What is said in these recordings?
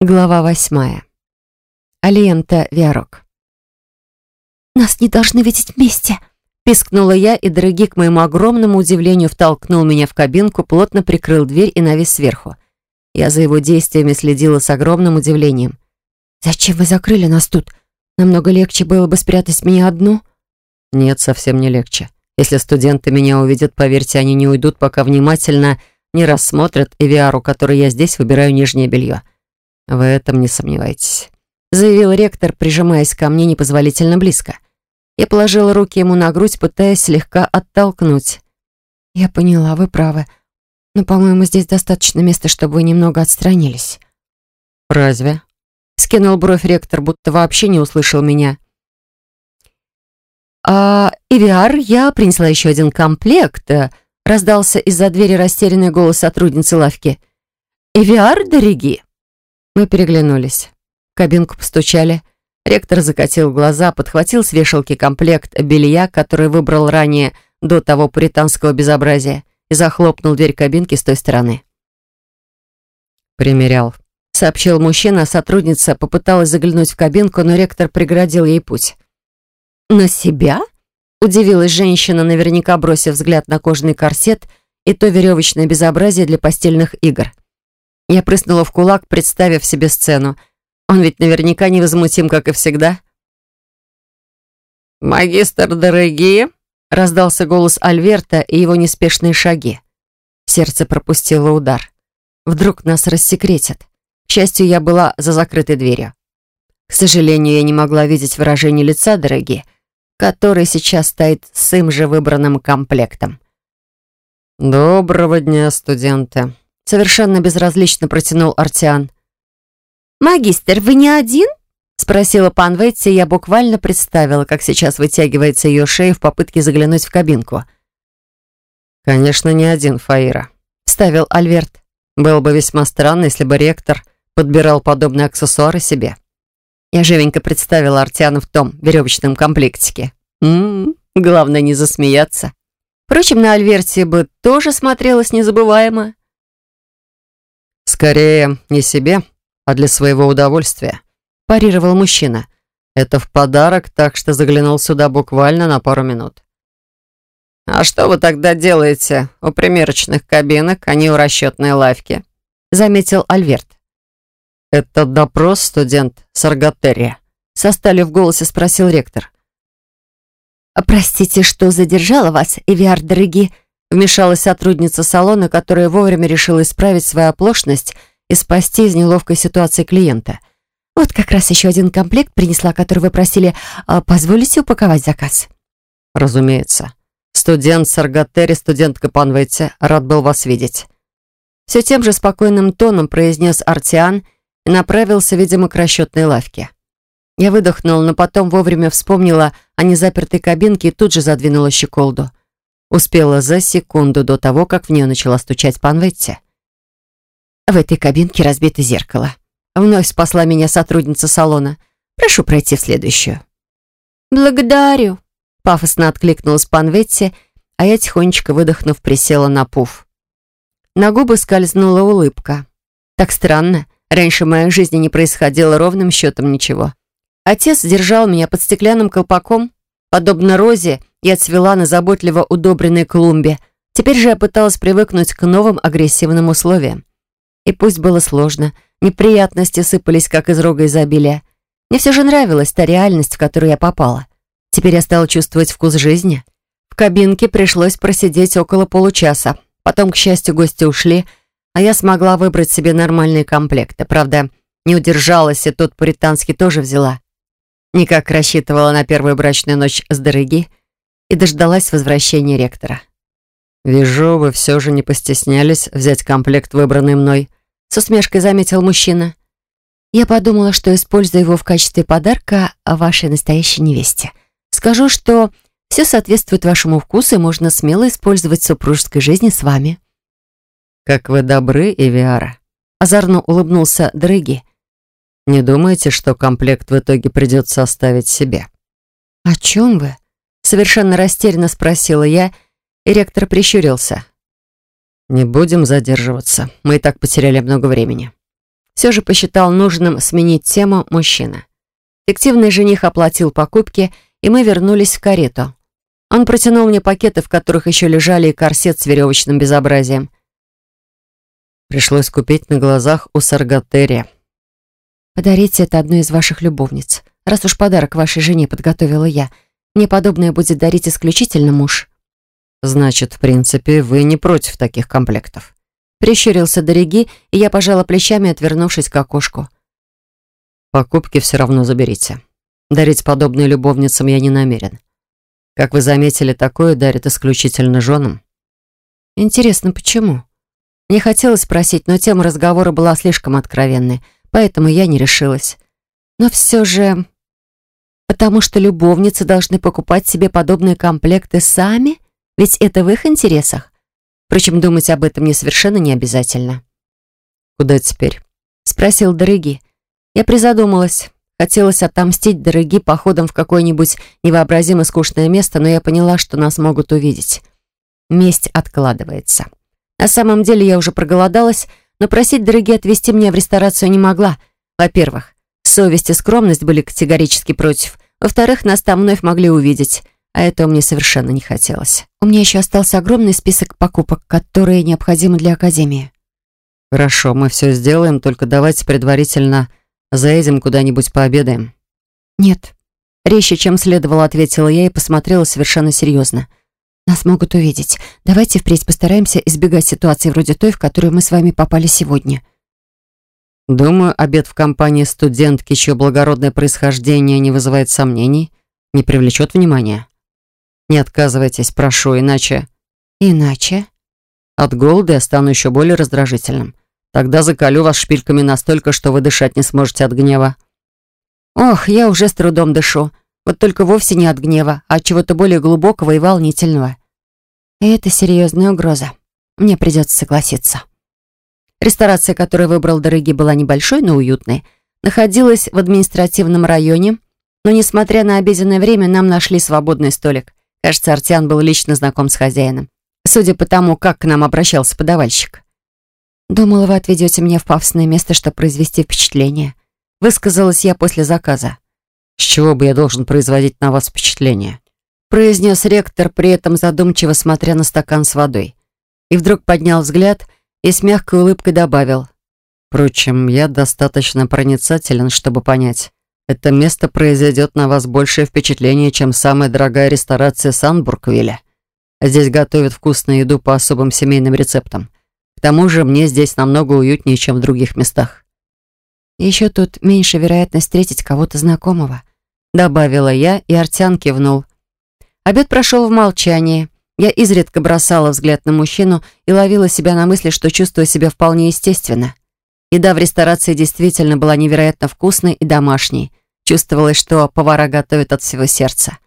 Глава восьмая. Алиента Виарок. «Нас не должны видеть вместе!» Пискнула я, и дорогий, к моему огромному удивлению, втолкнул меня в кабинку, плотно прикрыл дверь и навис сверху. Я за его действиями следила с огромным удивлением. «Зачем вы закрыли нас тут? Намного легче было бы спрятать меня одну?» «Нет, совсем не легче. Если студенты меня увидят, поверьте, они не уйдут, пока внимательно не рассмотрят Эвиару, которой я здесь выбираю нижнее белье. В этом не сомневайтесь», — заявил ректор, прижимаясь ко мне непозволительно близко. Я положила руки ему на грудь, пытаясь слегка оттолкнуть. «Я поняла, вы правы. Но, по-моему, здесь достаточно места, чтобы вы немного отстранились». «Разве?» — скинул бровь ректор, будто вообще не услышал меня. «А, Эвиар, я принесла еще один комплект», — раздался из-за двери растерянный голос сотрудницы лавки. «Эвиар, дороги!» Мы переглянулись. В кабинку постучали. Ректор закатил глаза, подхватил с вешалки комплект белья, который выбрал ранее до того пуританского безобразия, и захлопнул дверь кабинки с той стороны. «Примерял», — сообщил мужчина, а сотрудница попыталась заглянуть в кабинку, но ректор преградил ей путь. «На себя?» — удивилась женщина, наверняка бросив взгляд на кожаный корсет и то веревочное безобразие для постельных игр. Я прыснула в кулак, представив себе сцену — он ведь наверняка невозмутим, как и всегда. «Магистр дорогие!» — раздался голос Альверта и его неспешные шаги. Сердце пропустило удар. Вдруг нас рассекретят. К счастью, я была за закрытой дверью. К сожалению, я не могла видеть выражение лица дорогие, который сейчас стоит с им же выбранным комплектом. «Доброго дня, студенты!» Совершенно безразлично протянул Артиан. «Магистр, вы не один?» Спросила пан Ветти, я буквально представила, как сейчас вытягивается ее шея в попытке заглянуть в кабинку. «Конечно, не один, Фаира», — ставил Альверт. «Было бы весьма странно, если бы ректор подбирал подобные аксессуары себе». Я живенько представила Артиана в том веревочном комплектике. Ммм, главное не засмеяться. Впрочем, на Альверте бы тоже смотрелось незабываемо. «Скорее, не себе, а для своего удовольствия», – парировал мужчина. «Это в подарок, так что заглянул сюда буквально на пару минут». «А что вы тогда делаете у примерочных кабинок, а не у расчетной лавки?» – заметил Альверт. «Это допрос, студент Саргатерия», – со стали в голосе спросил ректор. «Простите, что задержала вас, Эвиар, дорогие», – вмешалась сотрудница салона, которая вовремя решила исправить свою оплошность – и спасти из неловкой ситуации клиента. Вот как раз еще один комплект принесла, который вы просили. А, позволите упаковать заказ? Разумеется. Студент Саргатери, студентка Панвейте, рад был вас видеть. Все тем же спокойным тоном произнес Артиан и направился, видимо, к расчетной лавке. Я выдохнула, но потом вовремя вспомнила о незапертой кабинке и тут же задвинула щеколду. Успела за секунду до того, как в нее начала стучать Панветти. В этой кабинке разбито зеркало. Вновь спасла меня сотрудница салона. Прошу пройти в следующую. «Благодарю», — пафосно откликнулась пан Ветти, а я, тихонечко выдохнув, присела на пуф. На губы скользнула улыбка. Так странно. Раньше в моей жизни не происходило ровным счетом ничего. Отец держал меня под стеклянным колпаком. Подобно розе, я цвела на заботливо удобренной клумбе. Теперь же я пыталась привыкнуть к новым агрессивным условиям. И пусть было сложно, неприятности сыпались, как из рога изобилия. Мне все же нравилась та реальность, в которую я попала. Теперь я стала чувствовать вкус жизни. В кабинке пришлось просидеть около получаса. Потом, к счастью, гости ушли, а я смогла выбрать себе нормальные комплекты. Правда, не удержалась, и тот пуританский тоже взяла. Никак рассчитывала на первую брачную ночь с дороги и дождалась возвращения ректора. «Вижу, вы все же не постеснялись взять комплект, выбранный мной», с усмешкой заметил мужчина. Я подумала, что использую его в качестве подарка вашей настоящей невесте. Скажу, что все соответствует вашему вкусу и можно смело использовать в супружеской жизни с вами. «Как вы добры, Эвиара!» Озорно улыбнулся Дрыги. «Не думаете, что комплект в итоге придется оставить себе?» «О чем вы?» Совершенно растерянно спросила я и ректор прищурился. «Не будем задерживаться. Мы и так потеряли много времени». все же посчитал нужным сменить тему мужчина. Фиктивный жених оплатил покупки, и мы вернулись в карету. Он протянул мне пакеты, в которых еще лежали и корсет с веревочным безобразием. Пришлось купить на глазах у Саргатерия. «Подарите это одной из ваших любовниц. Раз уж подарок вашей жене подготовила я, мне подобное будет дарить исключительно муж». «Значит, в принципе, вы не против таких комплектов?» Прищурился Дороги, и я пожала плечами, отвернувшись к окошку. «Покупки все равно заберите. Дарить подобные любовницам я не намерен. Как вы заметили, такое дарят исключительно женам». «Интересно, почему?» Мне хотелось спросить, но тема разговора была слишком откровенной, поэтому я не решилась. Но все же... Потому что любовницы должны покупать себе подобные комплекты сами? Ведь это в их интересах. Впрочем, думать об этом мне совершенно не обязательно. «Куда теперь?» — спросил Дороги. Я призадумалась. Хотелось отомстить Дороги походом в какое-нибудь невообразимо скучное место, но я поняла, что нас могут увидеть. Месть откладывается. На самом деле я уже проголодалась, но просить дороги отвезти меня в ресторацию не могла. Во-первых, совесть и скромность были категорически против. Во-вторых, нас там вновь могли увидеть, а этого мне совершенно не хотелось. У меня еще остался огромный список покупок, которые необходимы для Академии. «Хорошо, мы все сделаем, только давайте предварительно заедем куда-нибудь пообедаем». «Нет». Резче, чем следовало, ответила я и посмотрела совершенно серьезно. Нас могут увидеть. Давайте впредь постараемся избегать ситуации вроде той, в которую мы с вами попали сегодня. Думаю, обед в компании студентки, чье благородное происхождение не вызывает сомнений, не привлечет внимания. Не отказывайтесь, прошу, иначе... Иначе? От голода я стану еще более раздражительным. Тогда закалю вас шпильками настолько, что вы дышать не сможете от гнева. Ох, я уже с трудом дышу. Вот только вовсе не от гнева, а от чего-то более глубокого и волнительного. И это серьезная угроза. Мне придется согласиться. Ресторация, которую выбрал Дороги, была небольшой, но уютной. Находилась в административном районе, но, несмотря на обеденное время, нам нашли свободный столик. Кажется, Артиан был лично знаком с хозяином. Судя по тому, как к нам обращался подавальщик. «Думала, вы отведете меня в пафосное место, чтобы произвести впечатление», высказалась я после заказа. С чего бы я должен производить на вас впечатление?» произнес ректор, при этом задумчиво смотря на стакан с водой. И вдруг поднял взгляд и с мягкой улыбкой добавил. «Впрочем, я достаточно проницателен, чтобы понять. Это место произведет на вас большее впечатление, чем самая дорогая ресторация Санбургвилля. Здесь готовят вкусную еду по особым семейным рецептам. К тому же мне здесь намного уютнее, чем в других местах. Еще тут меньше вероятность встретить кого-то знакомого», добавила я, и Артян кивнул. Обед прошел в молчании. Я изредка бросала взгляд на мужчину и ловила себя на мысли, что чувствую себя вполне естественно. Еда в ресторации действительно была невероятно вкусной и домашней. Чувствовалось, что повара готовят от всего сердца.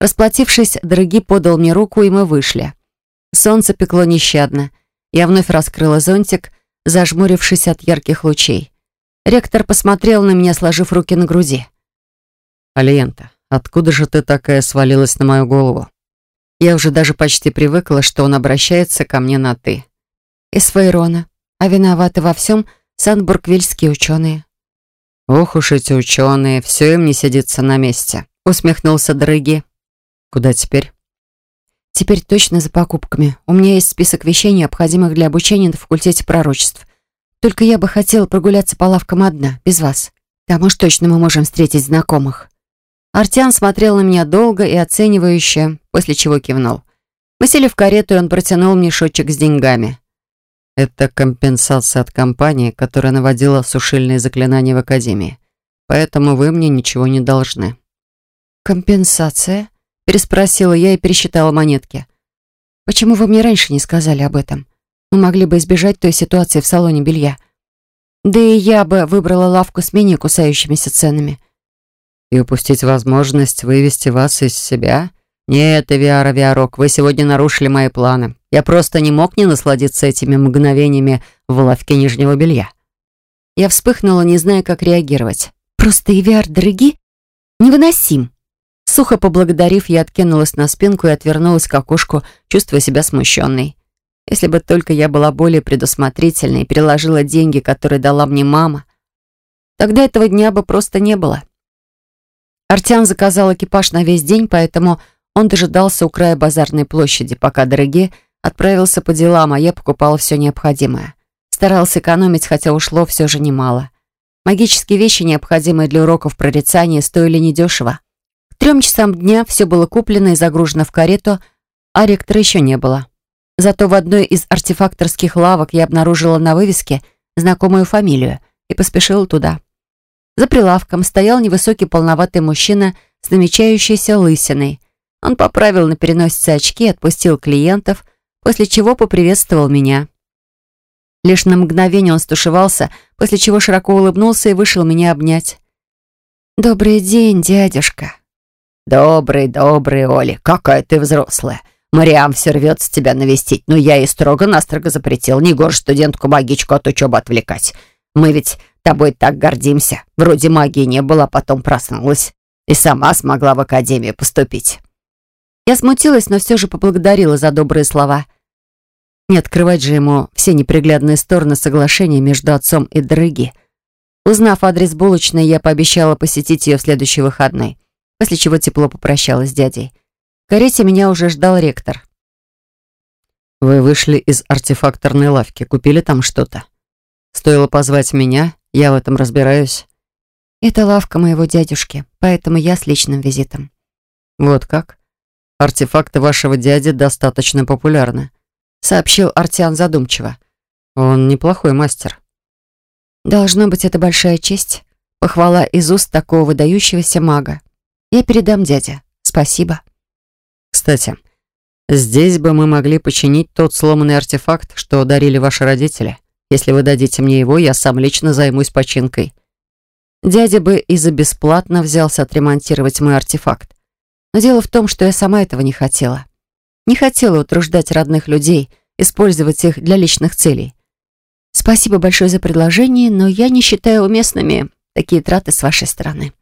Расплатившись, дороги подал мне руку, и мы вышли. Солнце пекло нещадно. Я вновь раскрыла зонтик, зажмурившись от ярких лучей. Ректор посмотрел на меня, сложив руки на груди. «Алиента, откуда же ты такая свалилась на мою голову?» Я уже даже почти привыкла, что он обращается ко мне на «ты». Из Фейрона. А виноваты во всем санбургвильские ученые. «Ох уж эти ученые, все им не сидится на месте», усмехнулся Дрыги. «Куда теперь?» «Теперь точно за покупками. У меня есть список вещей, необходимых для обучения на факультете пророчеств. Только я бы хотела прогуляться по лавкам одна, без вас. Там уж точно мы можем встретить знакомых». Артян смотрел на меня долго и оценивающе, после чего кивнул. Мы сели в карету, и он протянул мне шотчик с деньгами. «Это компенсация от компании, которая наводила сушильные заклинания в Академии. Поэтому вы мне ничего не должны». «Компенсация?» — переспросила я и пересчитала монетки. «Почему вы мне раньше не сказали об этом?» Мы могли бы избежать той ситуации в салоне белья. Да и я бы выбрала лавку с менее кусающимися ценами. И упустить возможность вывести вас из себя? Нет, Эвиара Виарок, вы сегодня нарушили мои планы. Я просто не мог не насладиться этими мгновениями в лавке нижнего белья. Я вспыхнула, не зная, как реагировать. Просто Эвиар, дороги, невыносим. Сухо поблагодарив, я откинулась на спинку и отвернулась к окошку, чувствуя себя смущенной. Если бы только я была более предусмотрительной и переложила деньги, которые дала мне мама, Тогда этого дня бы просто не было. Артян заказал экипаж на весь день, поэтому он дожидался у края базарной площади, пока дорогие отправился по делам, а я покупала все необходимое. Старался экономить, хотя ушло все же немало. Магические вещи, необходимые для уроков прорицания, стоили недешево. К трем часам дня все было куплено и загружено в карету, а ректора еще не было. Зато в одной из артефакторских лавок я обнаружила на вывеске знакомую фамилию и поспешила туда. За прилавком стоял невысокий полноватый мужчина с намечающейся лысиной. Он поправил на переносице очки, отпустил клиентов, после чего поприветствовал меня. Лишь на мгновение он стушевался, после чего широко улыбнулся и вышел меня обнять. «Добрый день, дядюшка». «Добрый, добрый, Оли, какая ты взрослая. Мариам все рвется тебя навестить, но я ей строго-настрого запретил не горш студентку-магичку от учебы отвлекать. Мы ведь тобой так гордимся. Вроде магии не было, а потом проснулась. И сама смогла в академию поступить». Я смутилась, но все же поблагодарила за добрые слова. Не открывать же ему все неприглядные стороны соглашения между отцом и Дрыги. Узнав адрес булочной, я пообещала посетить ее в следующий выходной, после чего тепло попрощалась с дядей. В карете меня уже ждал ректор. «Вы вышли из артефакторной лавки, купили там что-то? Стоило позвать меня, я в этом разбираюсь». «Это лавка моего дядюшки, поэтому я с личным визитом». «Вот как? Артефакты вашего дяди достаточно популярны», сообщил Артиан задумчиво. «Он неплохой мастер». «Должно быть, это большая честь. Похвала из уст такого выдающегося мага. Я передам дяде. Спасибо». «Кстати, здесь бы мы могли починить тот сломанный артефакт, что дарили ваши родители. Если вы дадите мне его, я сам лично займусь починкой». Дядя бы и за бесплатно взялся отремонтировать мой артефакт. Но дело в том, что я сама этого не хотела. Не хотела утруждать родных людей, использовать их для личных целей. Спасибо большое за предложение, но я не считаю уместными такие траты с вашей стороны.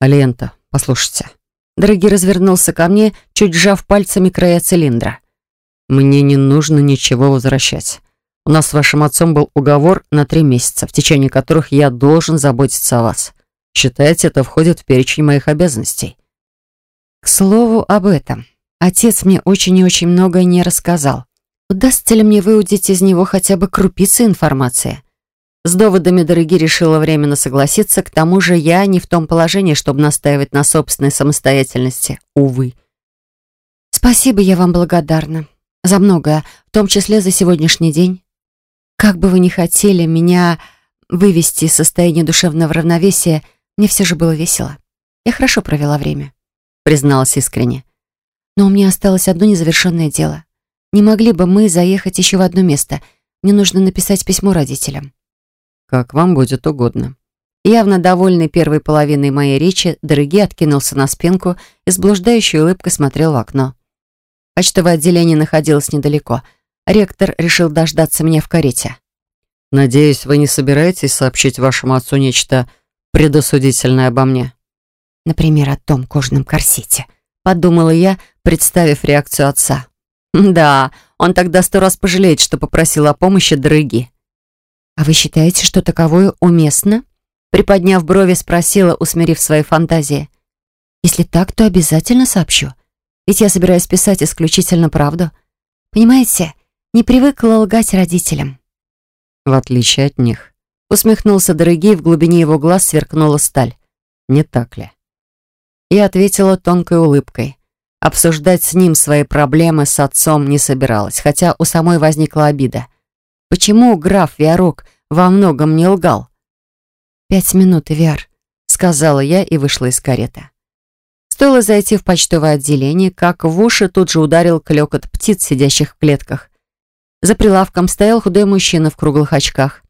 Алиента, послушайте. Дорогий развернулся ко мне, чуть сжав пальцами края цилиндра. Мне не нужно ничего возвращать. У нас с вашим отцом был уговор на три месяца, в течение которых я должен заботиться о вас. Считайте, это входит в перечень моих обязанностей. К слову об этом. Отец мне очень и очень многое не рассказал. Удастся ли мне выудить из него хотя бы крупицы информации? С доводами дороги решила временно согласиться, к тому же я не в том положении, чтобы настаивать на собственной самостоятельности. Увы. Спасибо, я вам благодарна. За многое, в том числе за сегодняшний день. Как бы вы ни хотели меня вывести из состояния душевного равновесия, мне все же было весело. Я хорошо провела время призналась искренне. «Но у меня осталось одно незавершенное дело. Не могли бы мы заехать еще в одно место? Мне нужно написать письмо родителям». «Как вам будет угодно». Явно довольный первой половиной моей речи, Дороги откинулся на спинку и с блуждающей улыбкой смотрел в окно. Почтовое отделение находилось недалеко. Ректор решил дождаться меня в карете. «Надеюсь, вы не собираетесь сообщить вашему отцу нечто предосудительное обо мне?» Например, о том кожаном корсете. Подумала я, представив реакцию отца. Да, он тогда сто раз пожалеет, что попросил о помощи дрыги. «А вы считаете, что таковое уместно?» Приподняв брови, спросила, усмирив свои фантазии. «Если так, то обязательно сообщу. Ведь я собираюсь писать исключительно правду. Понимаете, не привыкла лгать родителям». «В отличие от них», — усмехнулся дорогий, в глубине его глаз сверкнула сталь. «Не так ли?» Я ответила тонкой улыбкой. Обсуждать с ним свои проблемы с отцом не собиралась, хотя у самой возникла обида. Почему граф Виарок во многом не лгал? «Пять минут, Виар», — сказала я и вышла из кареты. Стоило зайти в почтовое отделение, как в уши тут же ударил клёкот птиц, сидящих в клетках. За прилавком стоял худой мужчина в круглых очках.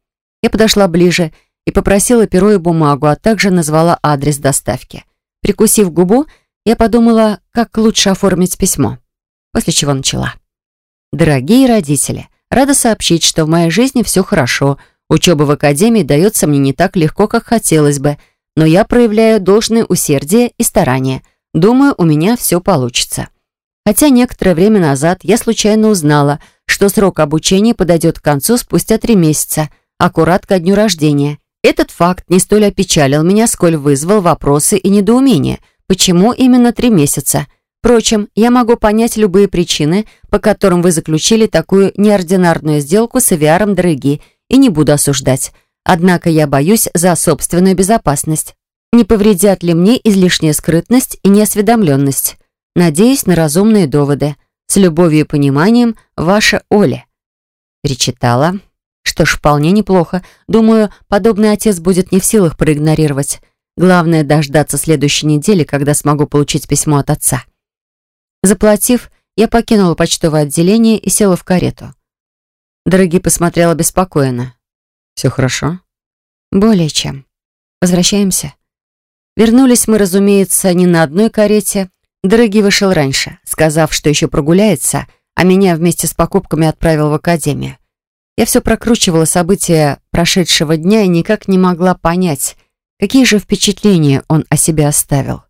Я подошла ближе и попросила перо и бумагу, а также назвала адрес доставки. Прикусив губу, я подумала, как лучше оформить письмо, после чего начала. «Дорогие родители, рада сообщить, что в моей жизни все хорошо. Учеба в академии дается мне не так легко, как хотелось бы, но я проявляю должное усердие и старание. Думаю, у меня все получится». Хотя некоторое время назад я случайно узнала, что срок обучения подойдет к концу спустя три месяца, аккурат ко дню рождения. Этот факт не столь опечалил меня, сколь вызвал вопросы и недоумение. Почему именно три месяца? Впрочем, я могу понять любые причины, по которым вы заключили такую неординарную сделку с Авиаром Дороги, и не буду осуждать. Однако я боюсь за собственную безопасность. Не повредят ли мне излишняя скрытность и неосведомленность? Надеюсь на разумные доводы. С любовью и пониманием, ваша Оля. Перечитала. Что ж, вполне неплохо. Думаю, подобный отец будет не в силах проигнорировать. Главное дождаться следующей недели, когда смогу получить письмо от отца. Заплатив, я покинула почтовое отделение и села в карету. Дорогие посмотрела беспокойно. «Все хорошо?» «Более чем. Возвращаемся?» Вернулись мы, разумеется, не на одной карете. Дорогий вышел раньше, сказав, что еще прогуляется, а меня вместе с покупками отправил в академию. Я все прокручивала события прошедшего дня и никак не могла понять, какие же впечатления он о себе оставил.